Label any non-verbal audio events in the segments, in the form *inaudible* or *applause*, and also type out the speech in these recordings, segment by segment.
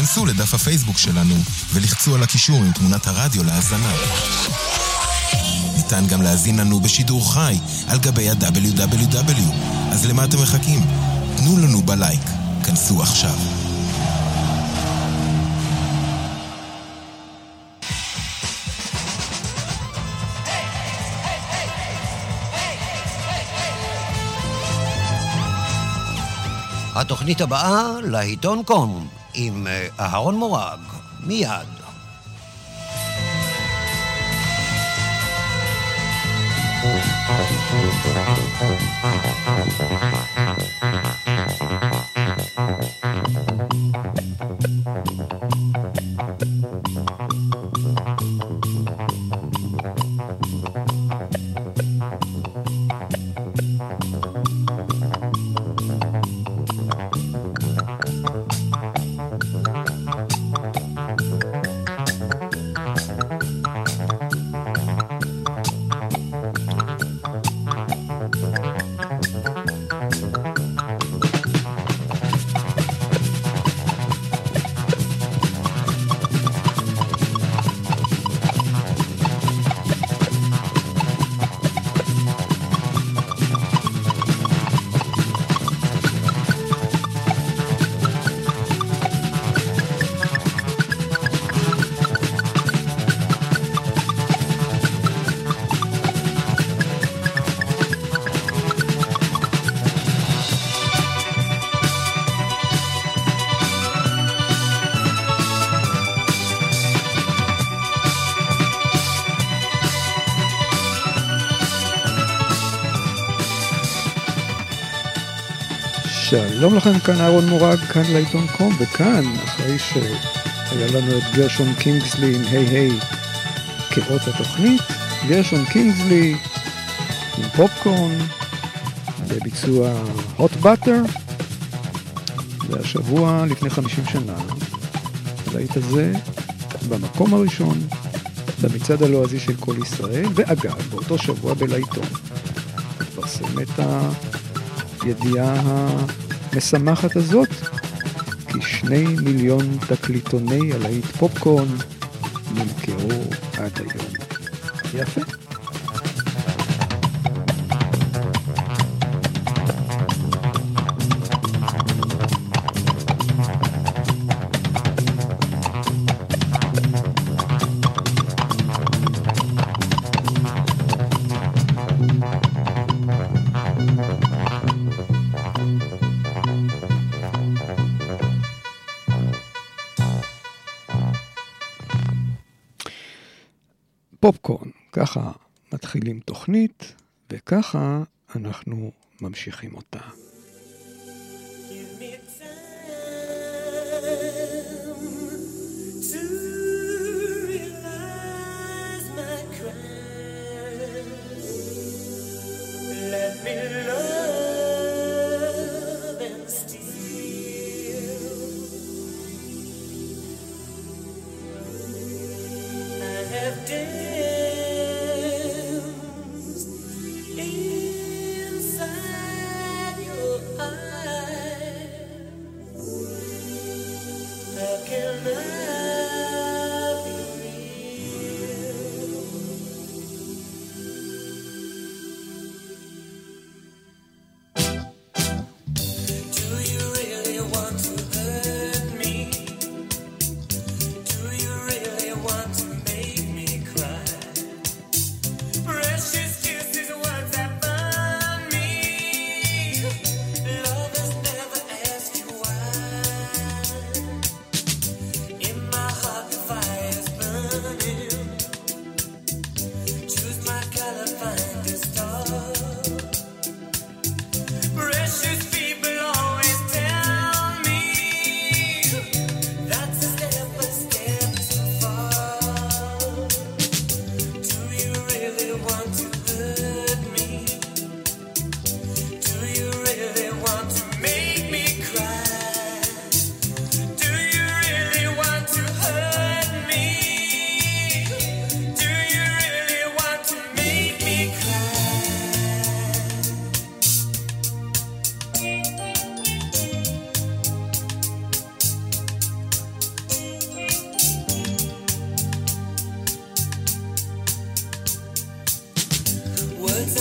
כנסו לדף הפייסבוק שלנו ולחצו על הקישור עם תמונת הרדיו להאזנה. ניתן גם להזין לנו בשידור חי על גבי ה-WW. אז למה אתם מחכים? תנו לנו בלייק. כנסו עכשיו. התוכנית הבאה, לעיתון קום, עם אה, אהרון מורג, מיד. שלום לכם, כאן אהרון מורג, כאן לעיתון קום, וכאן, אחרי שהיה לנו את גרשון קינגסלי עם היי היי כאות התוכנית, גרשון קינגסלי עם פופקורן בביצוע hot butter, והשבוע לפני 50 שנה, הלהיט הזה במקום הראשון במצעד הלועזי של כל ישראל, ואגב, באותו שבוע בלעיתון, התפרסם את ה... הידיעה המשמחת הזאת, כי שני מיליון תקליטוני הלהיט פופקורן נמכרו עד היום. יפה. וככה אנחנו ממשיכים אותה. In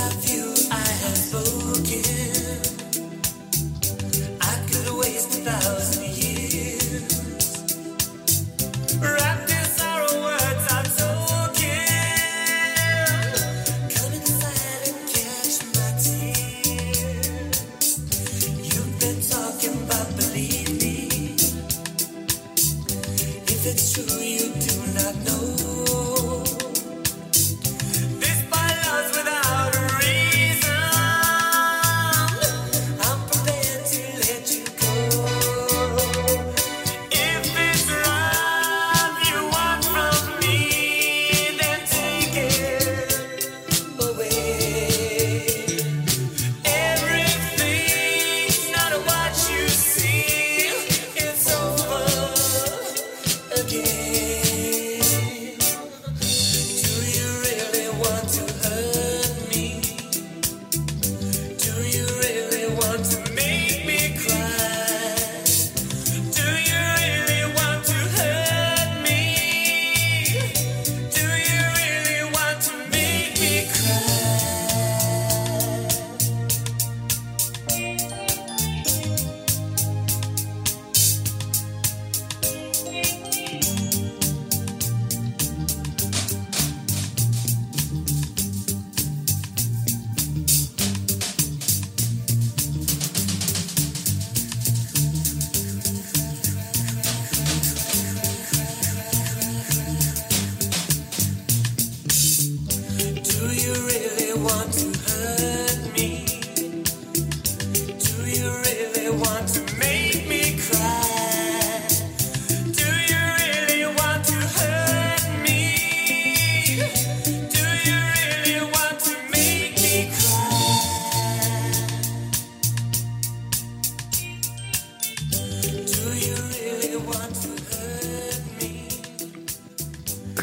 love you.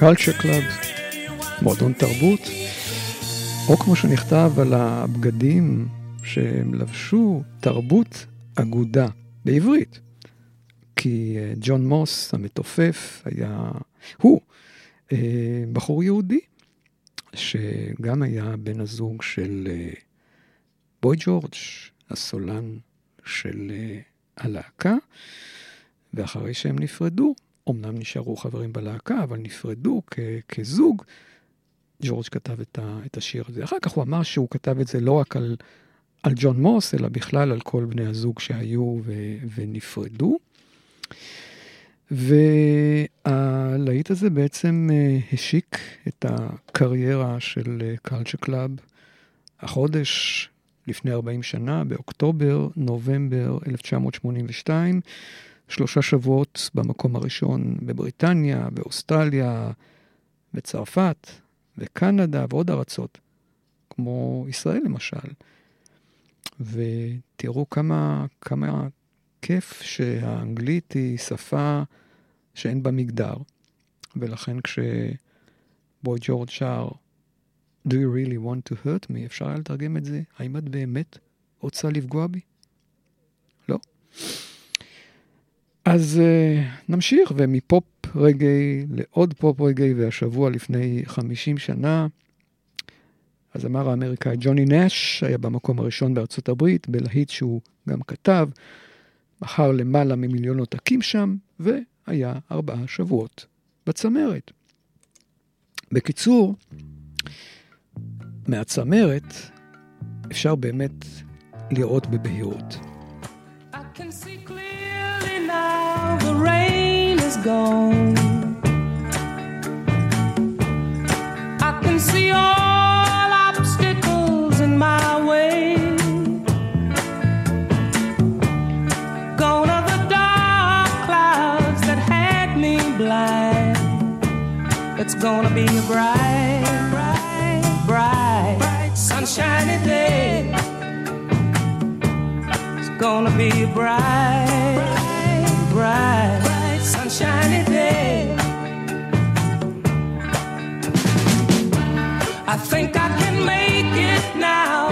Culture club, מועדון תרבות, או כמו שנכתב על הבגדים שהם לבשו, תרבות אגודה, בעברית. כי אה, ג'ון מוס המתופף היה, הוא אה, בחור יהודי, שגם היה בן הזוג של אה, בוי ג'ורג', הסולן של הלהקה, ואחרי שהם נפרדו, אמנם נשארו חברים בלהקה, אבל נפרדו כזוג. ג'ורג' כתב את, את השיר הזה. אחר כך הוא אמר שהוא כתב את זה לא רק על, על ג'ון מוס, אלא בכלל על כל בני הזוג שהיו ו- ונפרדו. והלהיט הזה בעצם אה, השיק את הקריירה של Culture Club החודש לפני 40 שנה, באוקטובר, נובמבר 1982. שלושה שבועות במקום הראשון בבריטניה, באוסטרליה, בצרפת, בקנדה ועוד ארצות, כמו ישראל למשל. ותראו כמה, כמה כיף שהאנגלית היא שפה שאין בה מגדר, ולכן כשבוי ג'ורג' שר Do you really want to hurt me? אפשר היה לתרגם את זה, האם את באמת רוצה לפגוע בי? לא. אז uh, נמשיך, ומפופ רגעי לעוד פופ רגעי, והשבוע לפני 50 שנה, הזמר האמריקאי ג'וני נש היה במקום הראשון בארצות הברית, בלהיט שהוא גם כתב, מכר למעלה ממיליון עותקים שם, והיה ארבעה שבועות בצמרת. בקיצור, מהצמרת אפשר באמת לראות בבהירות. The rain is gone. I can see all obstacles in my way. Gone are the dark clouds that had me blind. It's gonna be a bright, bright, bright, sunshiny day. It's gonna be bright sunshiny day. I think I can make it now.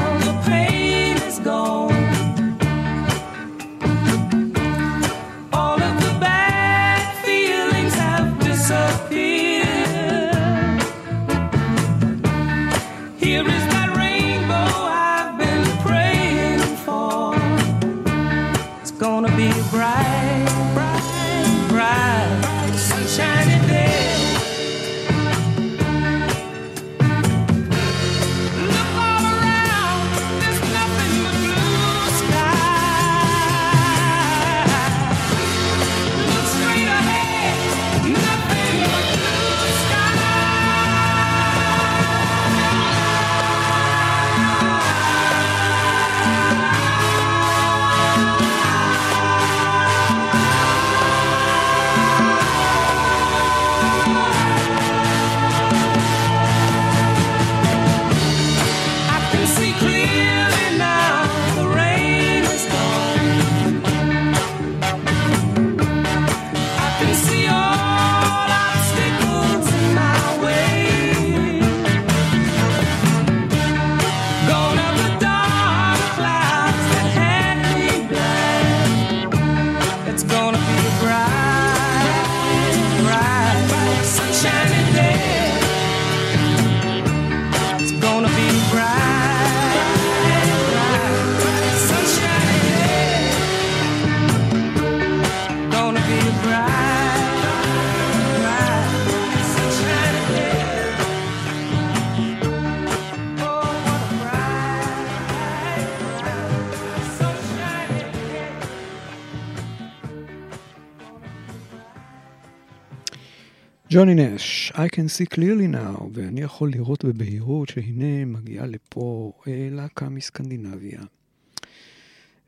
ג'וני נש, I can see clearly now, ואני יכול לראות בבהירות שהנה מגיעה לפה אה, להקה מסקנדינביה,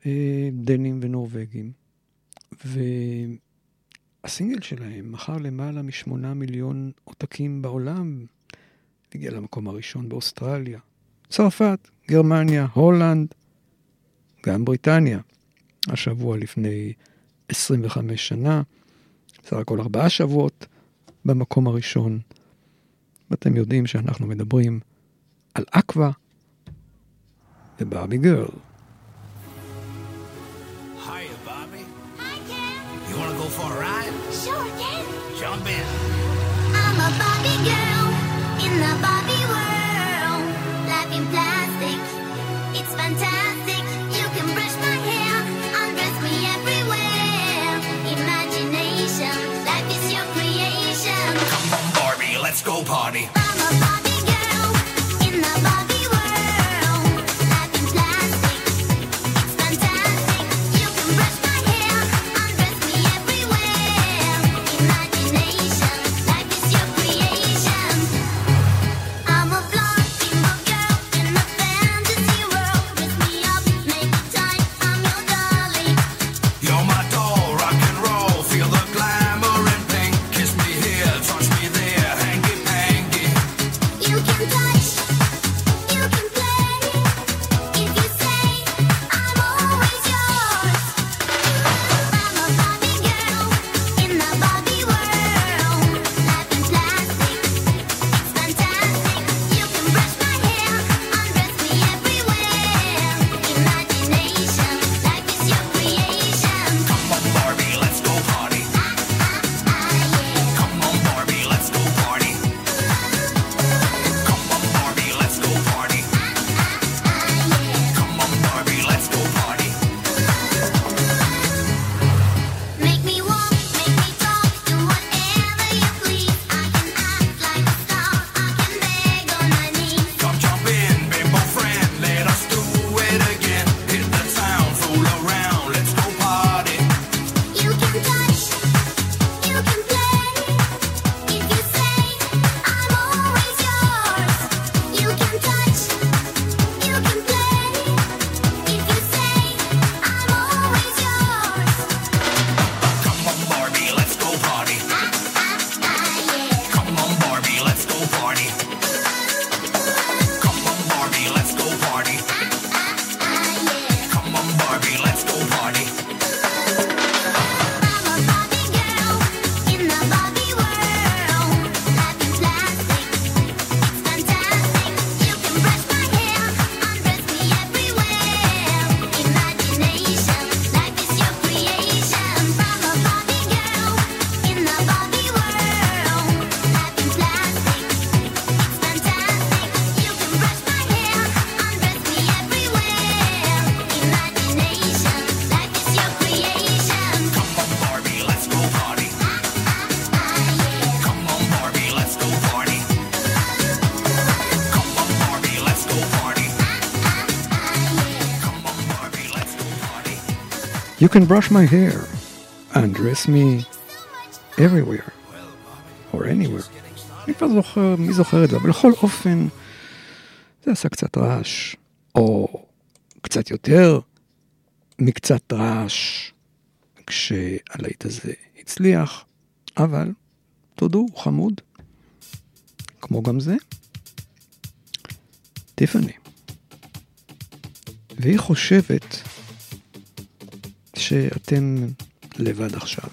אה, דנים ונורבגים, והסינגל שלהם מכר למעלה משמונה מיליון עותקים בעולם, הגיע למקום הראשון באוסטרליה, צרפת, גרמניה, הולנד, גם בריטניה. השבוע לפני 25 שנה, בסך הכל ארבעה שבועות במקום הראשון. ואתם יודעים שאנחנו מדברים על אקווה וברבי גרל. Let's You can brush my hair, undress me everywhere, or anywhere. אני כבר זוכר, מי זוכר את זה, אבל בכל אופן, זה עשה קצת רעש, או קצת יותר מקצת רעש, כשהלהיט הזה הצליח, אבל תודו, הוא חמוד, כמו גם זה. טיפאני. והיא חושבת שאתם לבד עכשיו.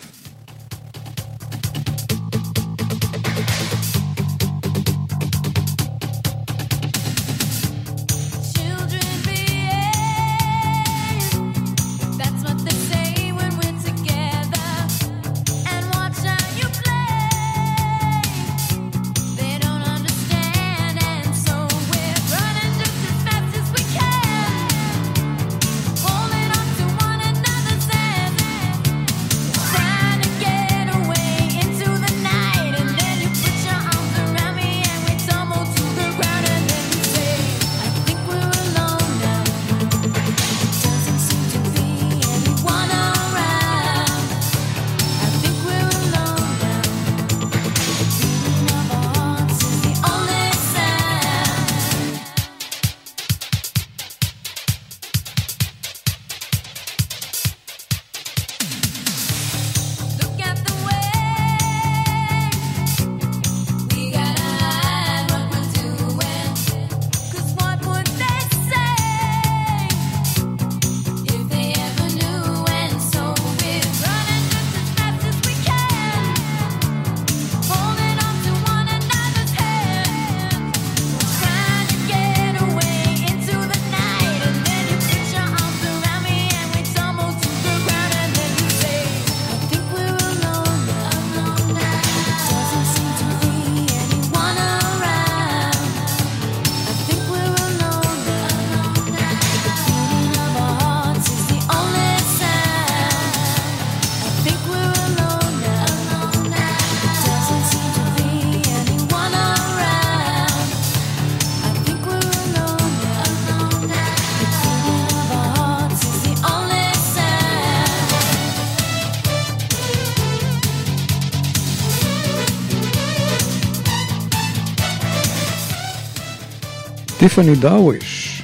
טיפאני דרוויש,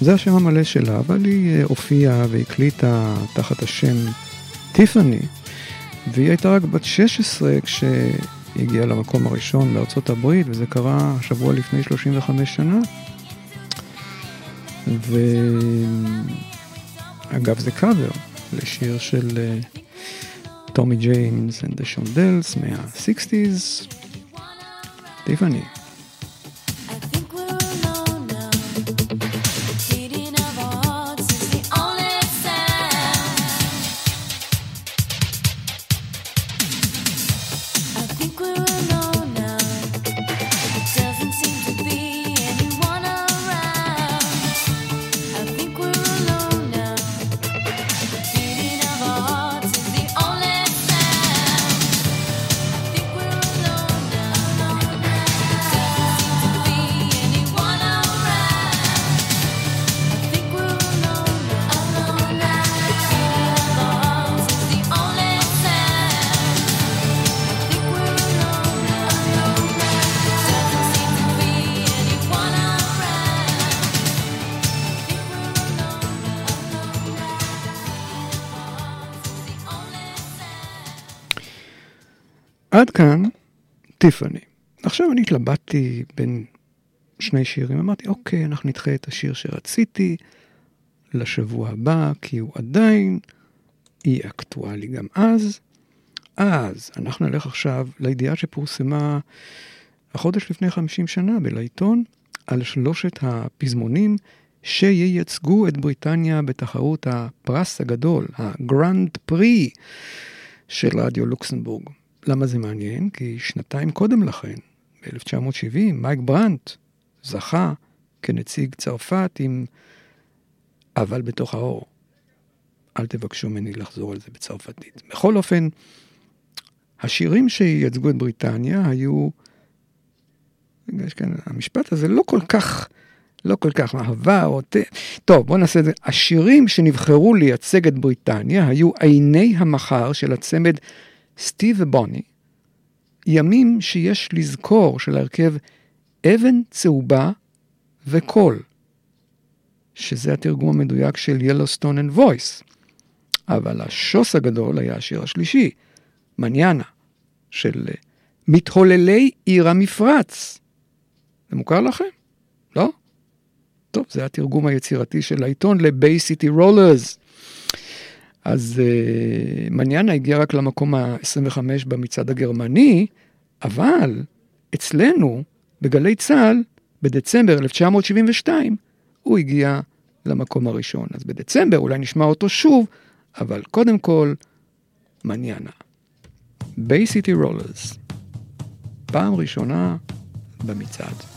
זה השם המלא שלה, אבל היא אה, הופיעה והקליטה תחת השם טיפאני, והיא הייתה רק בת 16 כשהיא הגיעה למקום הראשון בארצות הברית, וזה קרה שבוע לפני 35 שנה. ואגב זה קאבר לשיר של אה, טומי ג'יימס and the שונדלס מה-60's, טיפאני. עד כאן טיפאני. עכשיו אני התלבטתי בין שני שירים, אמרתי, אוקיי, אנחנו נדחה את השיר שרציתי לשבוע הבא, כי הוא עדיין יהיה אקטואלי גם אז. אז אנחנו נלך עכשיו לידיעה שפורסמה החודש לפני 50 שנה בלעיתון על שלושת הפזמונים שייצגו את בריטניה בתחרות הפרס הגדול, הגרנד פרי של רדיו לוקסנבורג. למה זה מעניין? כי שנתיים קודם לכן, ב-1970, מייק ברנט זכה כנציג צרפת עם אבל בתוך האור. אל תבקשו ממני לחזור על זה בצרפתית. בכל אופן, השירים שייצגו את בריטניה היו, יש כאן, המשפט הזה לא כל כך, לא כל כך אהבה או ת... טוב, בואו נעשה את זה. השירים שנבחרו לייצג את בריטניה היו עיני המחר של הצמד סטיב ובוני, ימים שיש לזכור של ההרכב אבן צהובה וקול, שזה התרגום המדויק של Yellowstone and Voice. אבל השוס הגדול היה השיר השלישי, מניאנה, של מתהוללי עיר המפרץ. זה מוכר לכם? לא? טוב, זה התרגום היצירתי של העיתון ל-Bay City Rollers. אז uh, מניאנה הגיע רק למקום ה-25 במצעד הגרמני, אבל אצלנו, בגלי צה"ל, בדצמבר 1972, הוא הגיע למקום הראשון. אז בדצמבר אולי נשמע אותו שוב, אבל קודם כל, מניאנה. ביי סיטי רולרס, פעם ראשונה במצעד.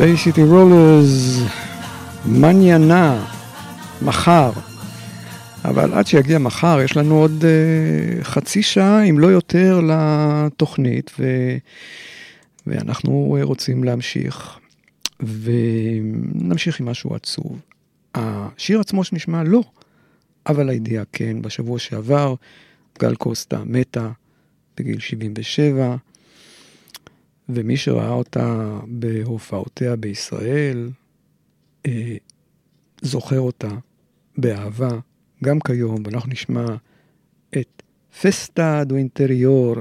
בייסיטי רולרס, מניינה, מחר. אבל עד שיגיע מחר, יש לנו עוד uh, חצי שעה, אם לא יותר, לתוכנית, ו... ואנחנו uh, רוצים להמשיך, ונמשיך עם משהו עצוב. השיר עצמו שנשמע לא, אבל הידיעה כן, בשבוע שעבר גל קוסטה מתה בגיל 77, ומי שראה אותה בהופעותיה בישראל, אה, זוכר אותה באהבה, גם כיום, ואנחנו נשמע את פסטה דו אינטריור,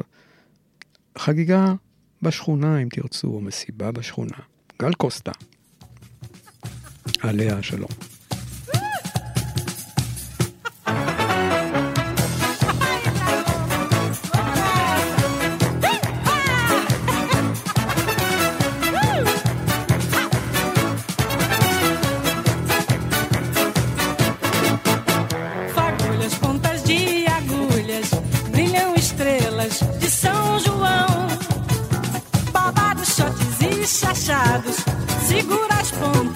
חגיגה בשכונה, אם תרצו, או מסיבה בשכונה. גל קוסטה, עליה השלום. segura as pontas.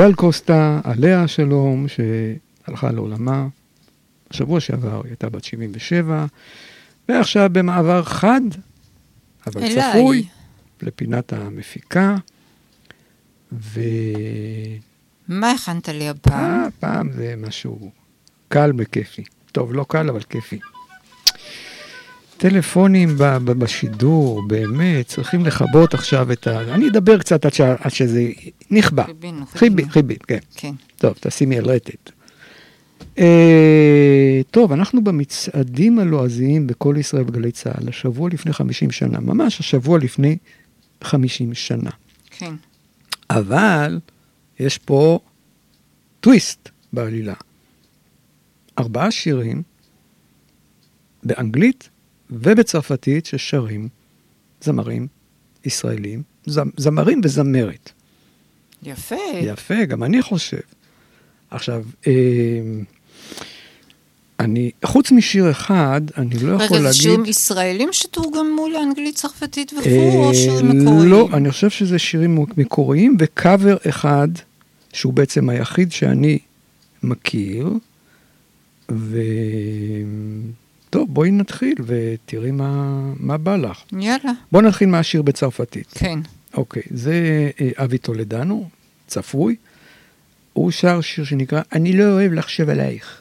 גל קוסטה, עליה השלום, שהלכה לעולמה בשבוע שעבר, היא הייתה בת 77, ועכשיו במעבר חד, אבל אליי. צפוי, לפינת המפיקה, ו... מה הכנת לי הפעם? הפעם זה משהו קל וכיפי. טוב, לא קל, אבל כיפי. טלפונים בשידור, באמת, צריכים לכבות עכשיו את ה... אני אדבר קצת עד, ש... עד שזה נכבה. חיבינו, חיבינו. חיבין, כן. כן. טוב, תשימי על רטט. אה, טוב, אנחנו במצעדים הלועזיים בכל ישראל בגלי צה"ל, השבוע לפני 50 שנה, ממש השבוע לפני 50 שנה. כן. אבל יש פה טוויסט בעלילה. ארבעה שירים באנגלית ובצרפתית ששרים זמרים ישראלים, זמרים וזמרת. יפה. יפה, גם אני חושב. עכשיו, אה, אני, חוץ משיר אחד, אני לא יכול רגע, זה להגיד... שירים ישראלים שתורגמו לאנגלית, צרפתית וכו', אה, או שירים מקוריים? לא, אני חושב שזה שירים מקוריים, וקאבר אחד, שהוא בעצם היחיד שאני מכיר, ו... טוב, בואי נתחיל ותראי מה, מה בא לך. יאללה, בואי נתחיל מהשיר בצרפתית. כן. אוקיי, זה אה, אבי טולדנו, צפוי. הוא שר שיר שנקרא "אני לא אוהב לחשב עלייך",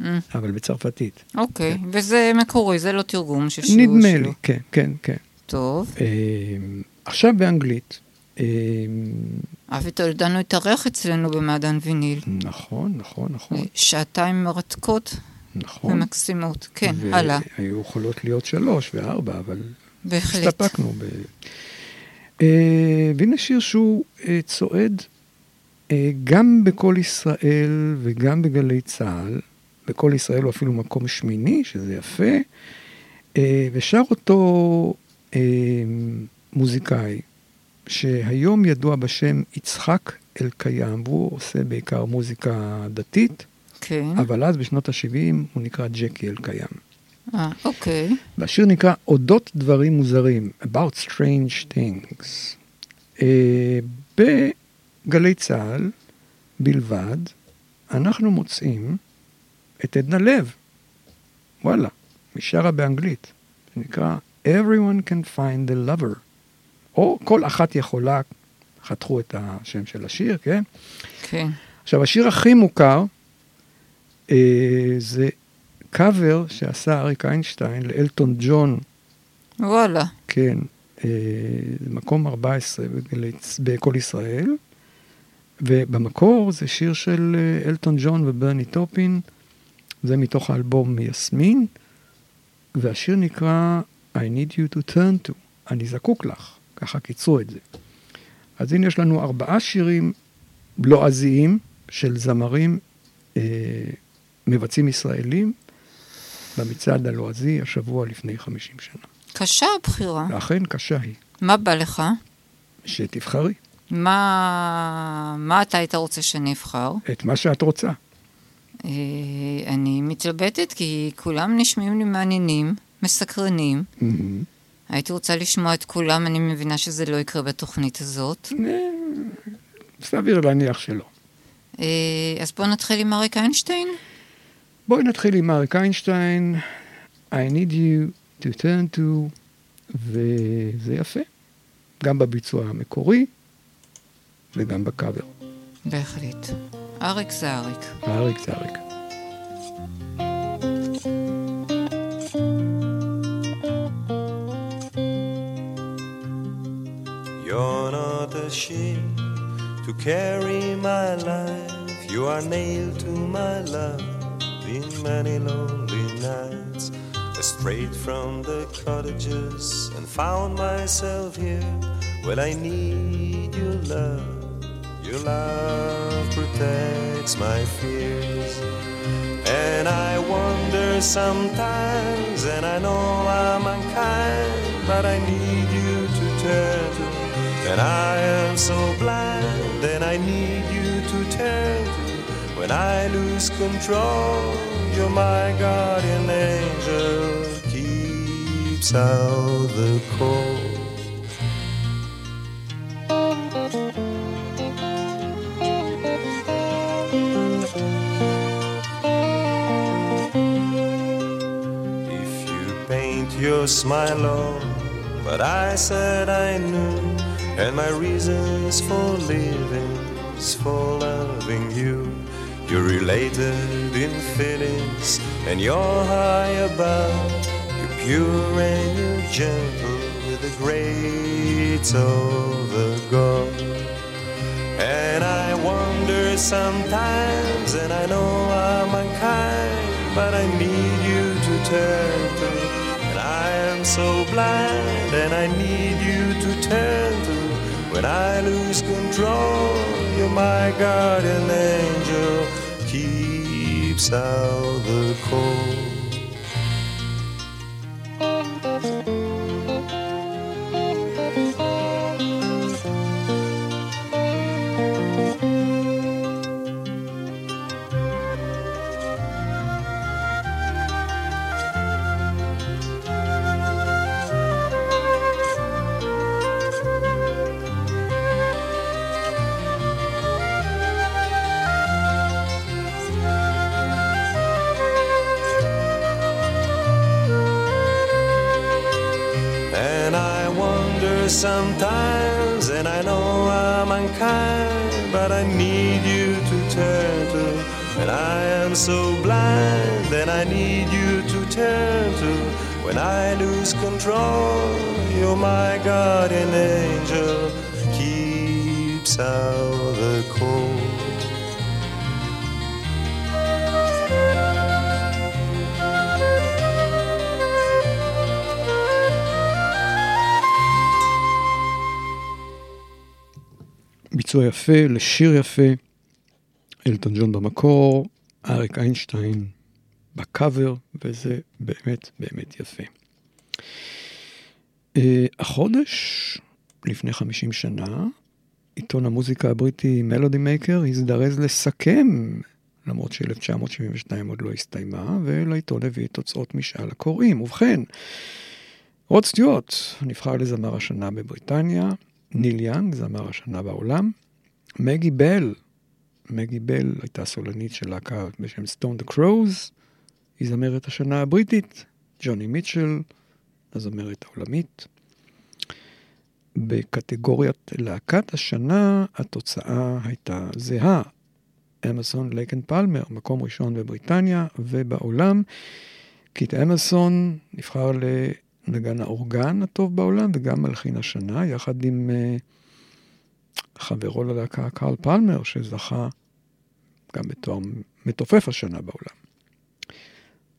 Mm, אבל בצרפתית. אוקיי, וזה מקורי, זה לא תרגום של שיר. נדמה. לי, כן, כן, כן. טוב, אה, עכשיו באנגלית. אה, אבי טולדנו התארח אצלנו במעדן ויניל. נכון, נכון, נכון, שעתיים מרתקות נכון. ומקסימות. כן, הלאה. והיו יכולות להיות שלוש וארבע, אבל בהחלט. הסתפקנו ב... אה, והנה שיר שהוא אה, צועד אה, גם בקול ישראל וגם בגלי צה"ל. בקול ישראל הוא אפילו מקום שמיני, שזה יפה. ושר אותו מוזיקאי, שהיום ידוע בשם יצחק אלקיים, והוא עושה בעיקר מוזיקה דתית, כן. אבל אז בשנות ה-70 הוא נקרא ג'קי אלקיים. אה, אוקיי. והשיר נקרא אודות דברים מוזרים, About Strange Things. אה, בגלי צה"ל בלבד, אנחנו מוצאים את עדנה לב. וואלה, היא שרה באנגלית. זה נקרא Everyone can find the lover. או כל אחת יכולה, חתכו את השם של השיר, כן? כן. עכשיו, השיר הכי מוכר זה קאבר שעשה אריק איינשטיין לאלטון ג'ון, וואלה. כן, אה, מקום 14 בגלי- בקול ישראל, ובמקור זה שיר של אה, אלטון ג'ון וברני טופין, זה מתוך האלבום יסמין, והשיר נקרא I need you to turn to, אני זקוק לך, ככה קיצרו את זה. אז הנה יש לנו ארבעה שירים לועזיים של זמרים אה, מבצעים ישראלים במצעד הלועזי השבוע לפני 50 שנה. קשה הבחירה. ואכן קשה היא, מה בא לך? שתבחרי מה, מה אתה היית רוצה שאני אבחר? את מה שאת רוצה. אה, אני מתלבטת כי כולם נשמעים לי מעניינים, מסקרנים. מהמם. הייתי רוצה לשמוע את כולם, אני מבינה שזה לא יקרה בתוכנית הזאת. אה, סביר להניח שלא. אה, אז בואו נתחיל עם אריק איינשטיין. בואי נתחיל עם אריק איינשטיין, I need you to turn to, וזה יפה. גם בביצוע המקורי וגם בקאבר. בהחלט. אריק זה אריק. אריק זה אריק. You're not ashamed to carry my life. You are nailed to my love in many lonely nights. Straight from the cottages and found myself here. Well, I need your love. Your love protects my fears. And I wonder sometimes, and I know I'm unkind, but I need you to turn to. And I am so blind, and I need you to turn. When I lose control, you're my guardian angel, keeps out the cold. If you paint your smile on, but I said I knew, and my reasons for living is for loving you. You're related in feelings, and you're high above. You're pure and you're gentle with the grace of God. And I wonder sometimes, and I know I'm unkind, but I need you to turn to. And I am so blind, and I need you to turn to. When I lose control, you're my guardian angel, keeps out the cold. so blind, and I need you to turn to. When I lose control, you're my guardian angel, keeps out the cold. ביצוע יפה לשיר יפה, אלטון ג'ון במקור, אריק איינשטיין בקאבר, וזה באמת באמת יפה. Uh, החודש, לפני 50 שנה, עיתון המוזיקה הבריטי מלודי מייקר הזדרז לסכם, למרות ש-1972 עוד לא הסתיימה, ולעיתון הביא תוצאות משאל הקוראים. ובכן, רוד סטיוט נבחר לזמר השנה בבריטניה, ניל יאנג, זמר השנה בעולם. מגי בל, מגי בל הייתה סולנית של להקה בשם Stone the Crows, היא זמרת השנה הבריטית. ג'וני מיטשל, הזמרת העולמית. בקטגוריית להקת השנה התוצאה הייתה זהה. אמרסון לייק אנד פלמר, מקום ראשון בבריטניה ובעולם. קיט אמרסון נבחר נגן האורגן הטוב בעולם וגם מלחין השנה, יחד עם uh, חברו ללהקה קרל פלמר, שזכה גם בתואר מתופף השנה בעולם.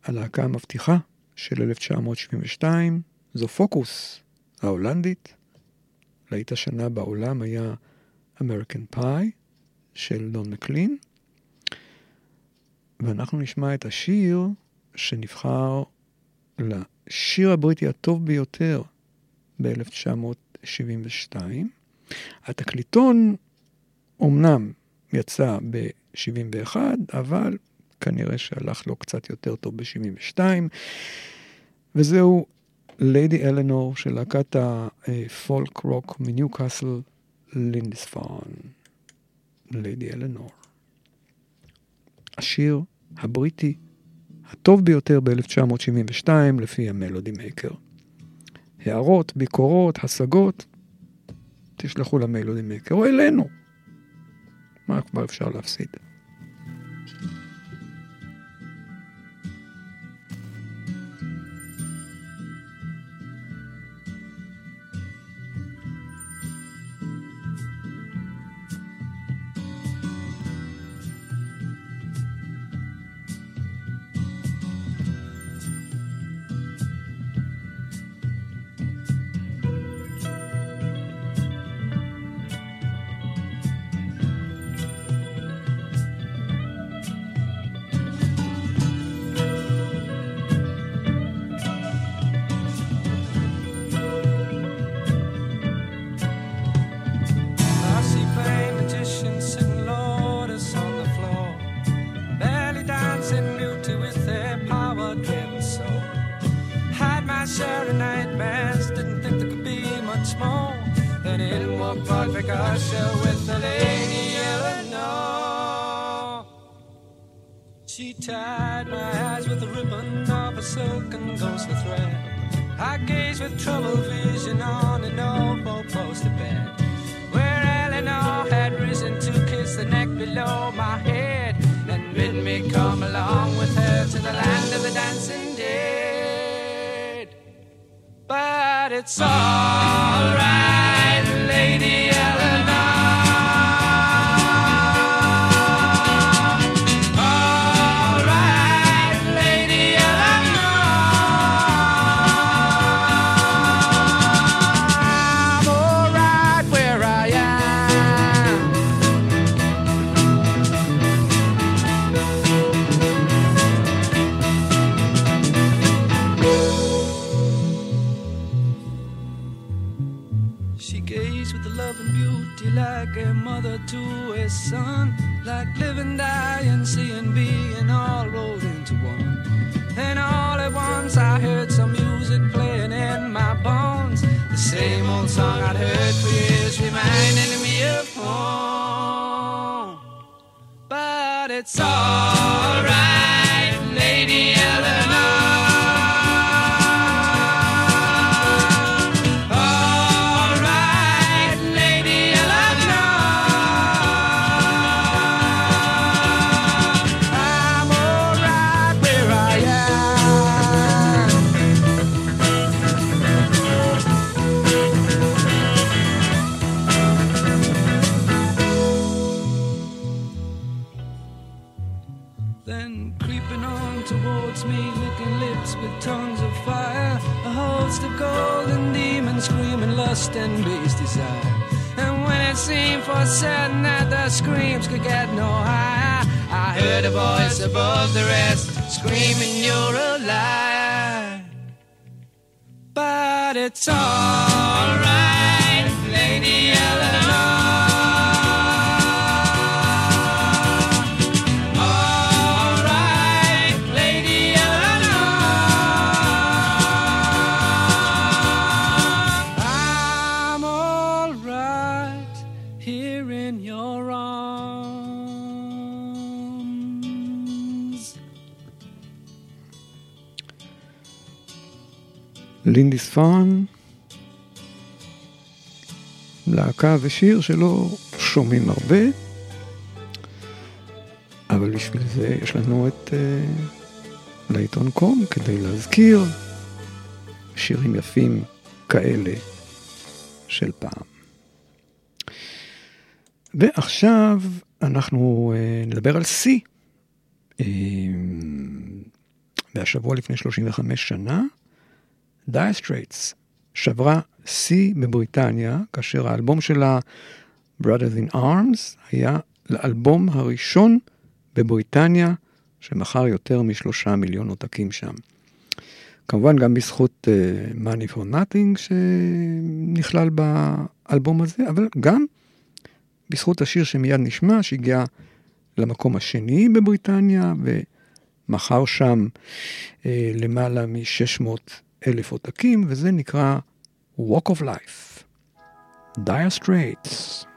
הלהקה המבטיחה של 1972 זו פוקוס ההולנדית. להיט השנה בעולם היה American Pie של דון מקלין. ואנחנו נשמע את השיר שנבחר השיר הבריטי הטוב ביותר ב-1972. התקליטון אומנם יצא ב-71, אבל כנראה שהלך לו קצת יותר טוב ב-72, וזהו ליידי אלנור של להקת הפולק רוק מניוקאסל, לינדספארן. ליידי אלנור. השיר הבריטי הטוב ביותר ב-1972 לפי המלודי מייקר. הערות, ביקורות, השגות, תשלחו למלודי מייקר או אלינו. מה כבר אפשר להפסיד? shall it's all. לינדיספארן, להקה ושיר שלא שומעים הרבה, אבל בשביל זה יש לנו את אה, להיטון קום כדי להזכיר שירים יפים כאלה של פעם. ועכשיו אנחנו אה, נדבר על שיא. אה, והשבוע לפני 35 שנה, דייר סטרייטס שברה שיא בבריטניה, כאשר האלבום שלה, Brothers in Arms, היה לאלבום הראשון בבריטניה שמכר יותר משלושה מיליון עותקים שם. כמובן גם בזכות אה, Money for Nothing שנכלל באלבום הזה, אבל גם בזכות השיר שמיד נשמע, שהגיע למקום השני בבריטניה, ומכר שם uh, למעלה מ-600 אלף עותקים, וזה נקרא Walk of Life. Dire Straits.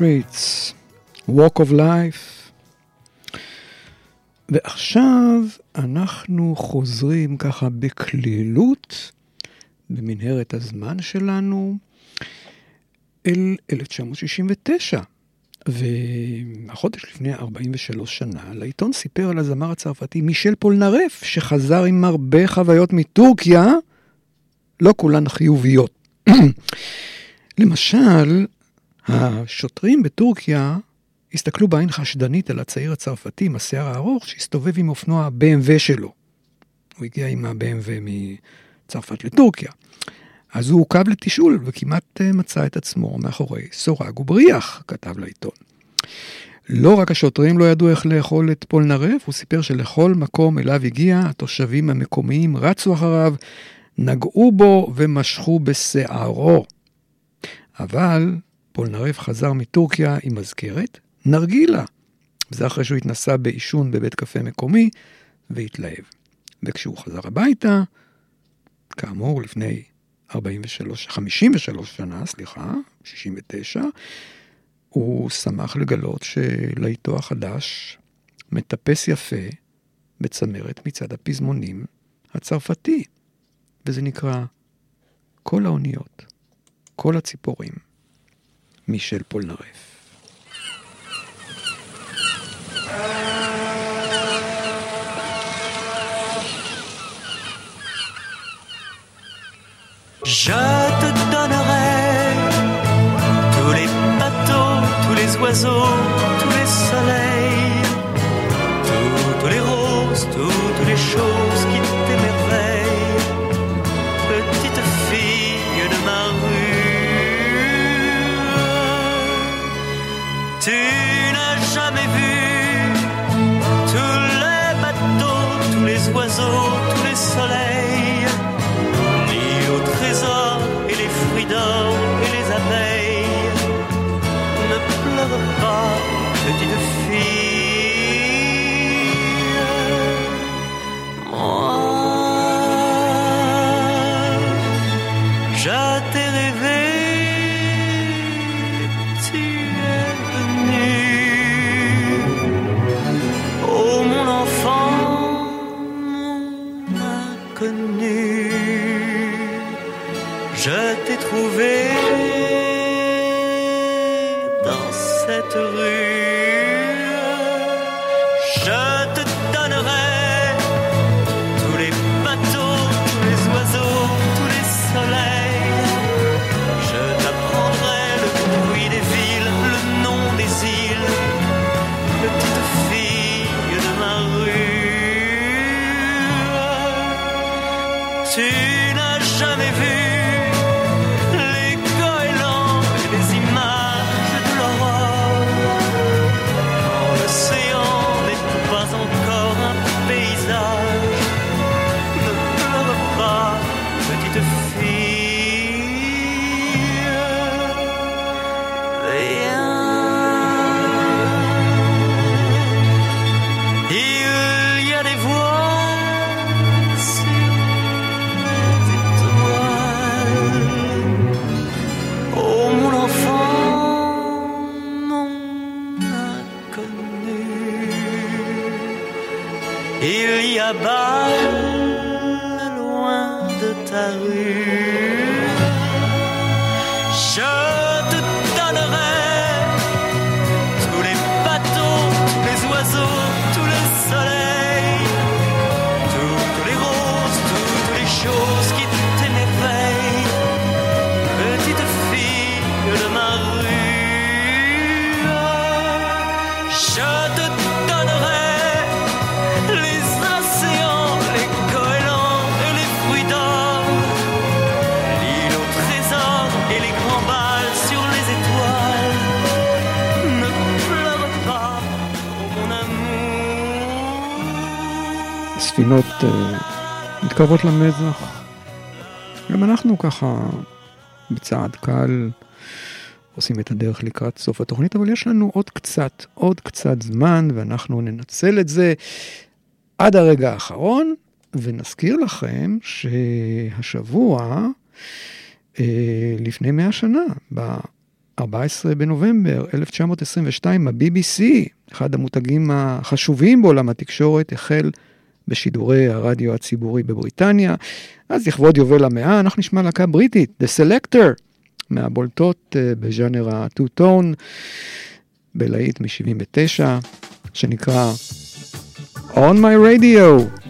Straits, Walk of Life. ועכשיו אנחנו חוזרים ככה בקלילות במנהרת הזמן שלנו אל 1969. והחודש לפני 43 שנה, לעיתון סיפר על הזמר הצרפתי מישל פולנרף, שחזר עם הרבה חוויות מטורקיה, לא כולן חיוביות. *clears throat* למשל, השוטרים בטורקיה הסתכלו בעין חשדנית על הצעיר הצרפתי עם השיער הארוך שהסתובב עם אופנוע ה-BMW שלו. הוא הגיע עם ה-BMW מצרפת לטורקיה. אז הוא עוכב לתשאול וכמעט אה, מצא את עצמו מאחורי סורג ובריח, כתב לעיתון. לא רק השוטרים לא ידעו איך לאכול את פולנרף, הוא סיפר שלכל מקום אליו הגיע, התושבים המקומיים רצו אחריו, נגעו בו ומשכו בשערו. אבל פולנרף חזר מטורקיה עם מזכרת, נרגילה. זה אחרי שהוא התנסה בעישון בבית קפה מקומי והתלהב. וכשהוא חזר הביתה, כאמור, לפני 43, 53 שנה, סליחה, 69, הוא שמח לגלות שלעיתו החדש מטפס יפה בצמרת מצד הפזמונים הצרפתי, וזה נקרא כל האוניות, כל הציפורים, Michel Polnareff. Je te donnerai tous les bateaux, tous les oiseaux, tous les soleils, toutes les roses, toutes les choses qui Tu n'as jamais vu tous les bateaux, tous les oiseaux, tous les soleils et les fruits d'or et les abeilles. Ne pleure pas, petite fille. Il y a bas, loin de ta rue. ספינות אה, מתקרבות למזח. גם אנחנו ככה בצעד קל עושים את הדרך לקראת סוף התוכנית, אבל יש לנו עוד קצת, עוד קצת זמן, ואנחנו ננצל את זה עד הרגע האחרון, ונזכיר לכם שהשבוע, אה, לפני מאה שנה, 14 בנובמבר 1922, ה-BBC, אחד המותגים החשובים בעולם התקשורת, החל בשידורי הרדיו הציבורי בבריטניה. אז לכבוד יובל המאה, אנחנו נשמע להקה בריטית, The Selector, מהבולטות אה, בז'אנר ה-two-tone, בלהיט מ-79, שנקרא On My Radio.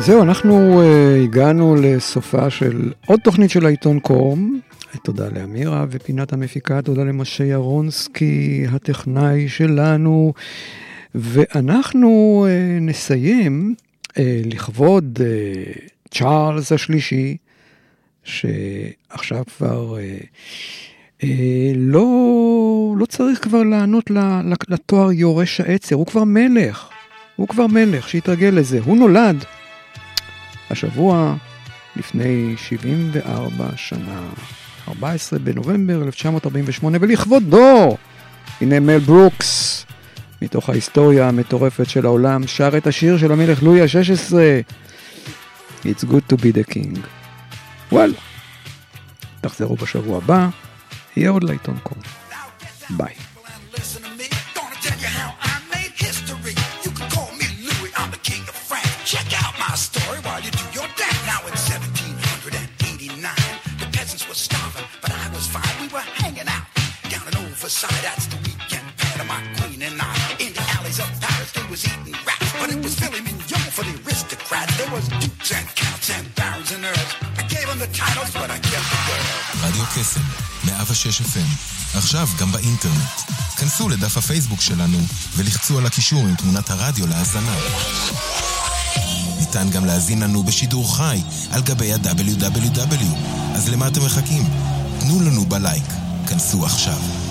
זהו, אנחנו uh, הגענו לסופה של עוד תוכנית של העיתון קום. תודה לאמירה ופינת המפיקה, תודה למשה ירונסקי, הטכנאי שלנו. ואנחנו uh, נסיים uh, לכבוד uh, צ'ארלס השלישי, שעכשיו כבר uh, uh, לא, לא צריך כבר לענות לתואר יורש העצר, הוא כבר מלך. הוא כבר מלך, שיתרגל לזה. הוא נולד השבוע לפני 74 שנה, 14 בנובמבר 1948, ולכבודו, הנה מל ברוקס, מתוך ההיסטוריה המטורפת של העולם, שר את השיר של המלך לואי ה-16, It's good to be the king. וואלה, תחזרו בשבוע הבא, יהיה עוד לעיתון קום. ביי. Side, that's the weekend Panama queen and I. In the alleys of Paris, they was eating rats, but it was filet mignon for the aristocrats. There was dukes and counts and barons and earls. I gave them the titles, but I kept the girl. רדיו קסם, 106 FM, עכשיו גם באינטרנט. כנסו לדף הפייסבוק שלנו ולחצו על הקישור עם תמונת הרדיו להאזנה. ניתן גם להזין לנו בשידור חי על גבי ה-WW. אז למה אתם מחכים? תנו לנו בלייק. כנסו עכשיו.